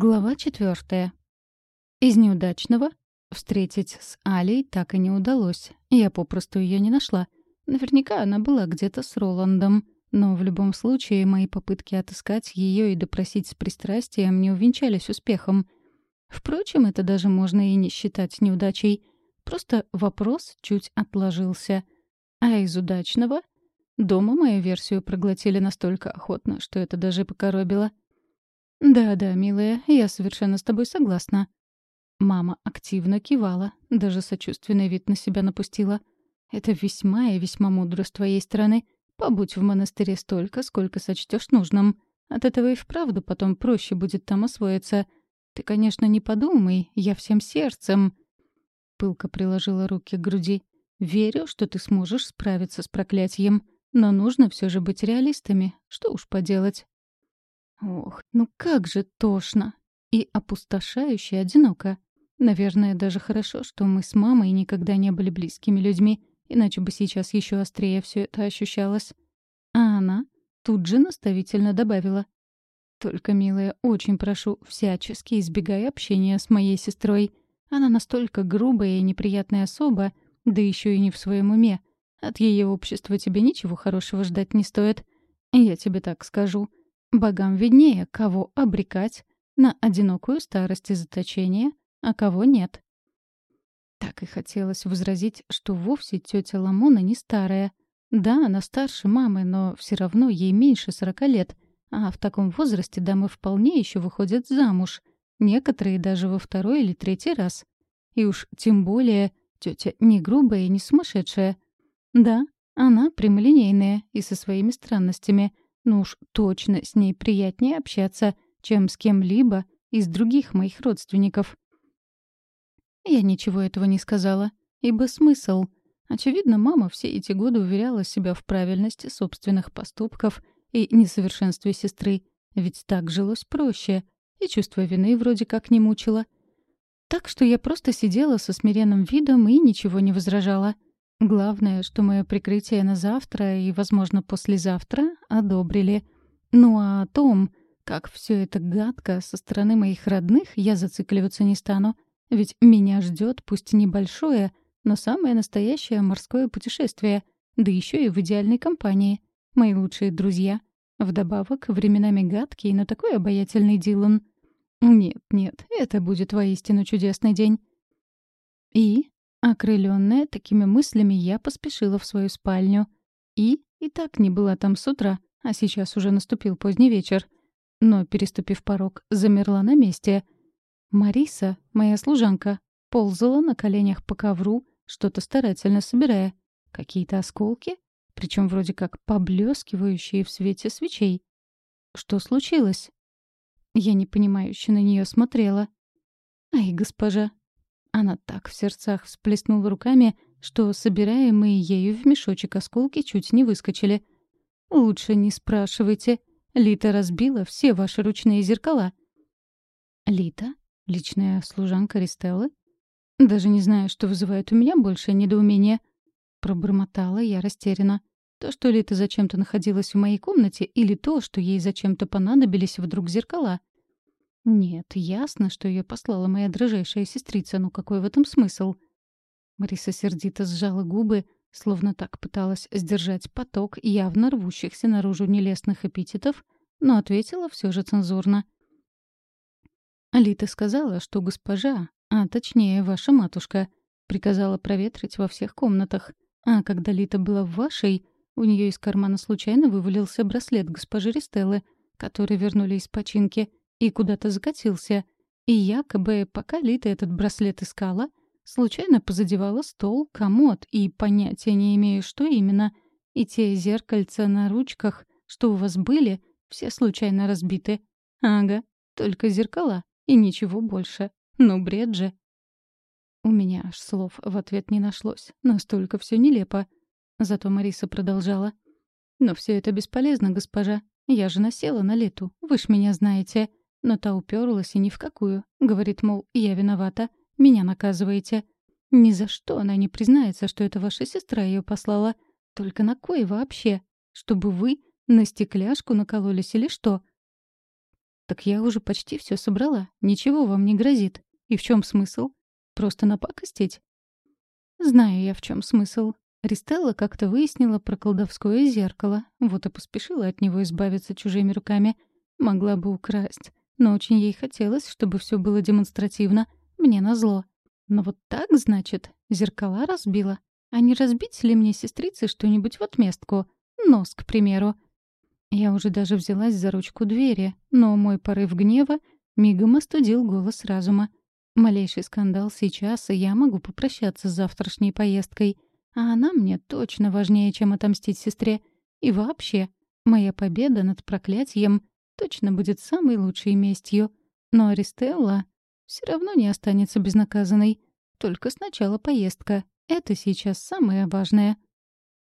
Глава четвертая. Из неудачного встретить с Алей так и не удалось. Я попросту ее не нашла. Наверняка она была где-то с Роландом. Но в любом случае мои попытки отыскать ее и допросить с пристрастием не увенчались успехом. Впрочем, это даже можно и не считать неудачей. Просто вопрос чуть отложился. А из удачного? Дома мою версию проглотили настолько охотно, что это даже покоробило — «Да-да, милая, я совершенно с тобой согласна». Мама активно кивала, даже сочувственный вид на себя напустила. «Это весьма и весьма мудро с твоей стороны. Побудь в монастыре столько, сколько сочтешь нужным. От этого и вправду потом проще будет там освоиться. Ты, конечно, не подумай, я всем сердцем...» Пылка приложила руки к груди. «Верю, что ты сможешь справиться с проклятием. Но нужно все же быть реалистами. Что уж поделать. Ох, ну как же тошно и опустошающе одиноко. Наверное, даже хорошо, что мы с мамой никогда не были близкими людьми, иначе бы сейчас еще острее все это ощущалось. А она тут же наставительно добавила. «Только, милая, очень прошу, всячески избегай общения с моей сестрой. Она настолько грубая и неприятная особа, да еще и не в своем уме. От ее общества тебе ничего хорошего ждать не стоит. Я тебе так скажу. Богам виднее, кого обрекать на одинокую старость и заточение, а кого нет. Так и хотелось возразить, что вовсе тетя Ламона не старая. Да, она старше мамы, но все равно ей меньше сорока лет, а в таком возрасте дамы вполне еще выходят замуж, некоторые даже во второй или третий раз. И уж тем более тетя не грубая и не сумасшедшая. Да, она прямолинейная и со своими странностями — ну уж точно с ней приятнее общаться, чем с кем-либо из других моих родственников. Я ничего этого не сказала, ибо смысл. Очевидно, мама все эти годы уверяла себя в правильности собственных поступков и несовершенстве сестры, ведь так жилось проще, и чувство вины вроде как не мучило. Так что я просто сидела со смиренным видом и ничего не возражала — Главное, что мое прикрытие на завтра и, возможно, послезавтра одобрили. Ну а о том, как все это гадко со стороны моих родных, я зацикливаться не стану. Ведь меня ждет, пусть небольшое, но самое настоящее морское путешествие, да еще и в идеальной компании. Мои лучшие друзья. Вдобавок, временами гадкий, но такой обаятельный Дилан. Нет, нет, это будет воистину чудесный день. И Окрыленная такими мыслями, я поспешила в свою спальню. И и так не была там с утра, а сейчас уже наступил поздний вечер. Но, переступив порог, замерла на месте. Мариса, моя служанка, ползала на коленях по ковру, что-то старательно собирая. Какие-то осколки, причем вроде как поблескивающие в свете свечей. Что случилось? Я непонимающе на нее смотрела. «Ай, госпожа, она так в сердцах всплеснула руками, что собираемые ею в мешочек осколки чуть не выскочили. «Лучше не спрашивайте. Лита разбила все ваши ручные зеркала». «Лита? Личная служанка Ристеллы? Даже не знаю, что вызывает у меня большее недоумение». Пробормотала я растерянно. То, что Лита зачем-то находилась в моей комнате, или то, что ей зачем-то понадобились вдруг зеркала. Нет, ясно, что ее послала моя дрожайшая сестрица, но какой в этом смысл? Мариса сердито сжала губы, словно так пыталась сдержать поток явно рвущихся наружу нелестных эпитетов, но ответила все же цензурно. Алита сказала, что госпожа, а точнее ваша матушка, приказала проветрить во всех комнатах, а когда Лита была в вашей, у нее из кармана случайно вывалился браслет госпожи Ристеллы, который вернули из починки — и куда-то закатился. И якобы, пока Лита этот браслет искала, случайно позадевала стол, комод, и понятия не имею, что именно. И те зеркальца на ручках, что у вас были, все случайно разбиты. Ага, только зеркала, и ничего больше. Ну, бред же. У меня аж слов в ответ не нашлось. Настолько все нелепо. Зато Мариса продолжала. «Но все это бесполезно, госпожа. Я же насела на лету. Вы ж меня знаете. Но та уперлась и ни в какую. Говорит, мол, я виновата, меня наказываете. Ни за что она не признается, что это ваша сестра ее послала. Только на кой вообще? Чтобы вы на стекляшку накололись или что? Так я уже почти все собрала. Ничего вам не грозит. И в чем смысл? Просто напакостить? Знаю я, в чем смысл. Ристелла как-то выяснила про колдовское зеркало, вот и поспешила от него избавиться чужими руками. Могла бы украсть, но очень ей хотелось, чтобы все было демонстративно, мне назло. Но вот так, значит, зеркала разбила. А не разбить ли мне сестрице что-нибудь в отместку? Нос, к примеру. Я уже даже взялась за ручку двери, но мой порыв гнева мигом остудил голос разума. Малейший скандал сейчас, и я могу попрощаться с завтрашней поездкой. А она мне точно важнее, чем отомстить сестре. И вообще, моя победа над проклятием точно будет самой лучшей местью. Но Аристелла все равно не останется безнаказанной. Только сначала поездка. Это сейчас самое важное.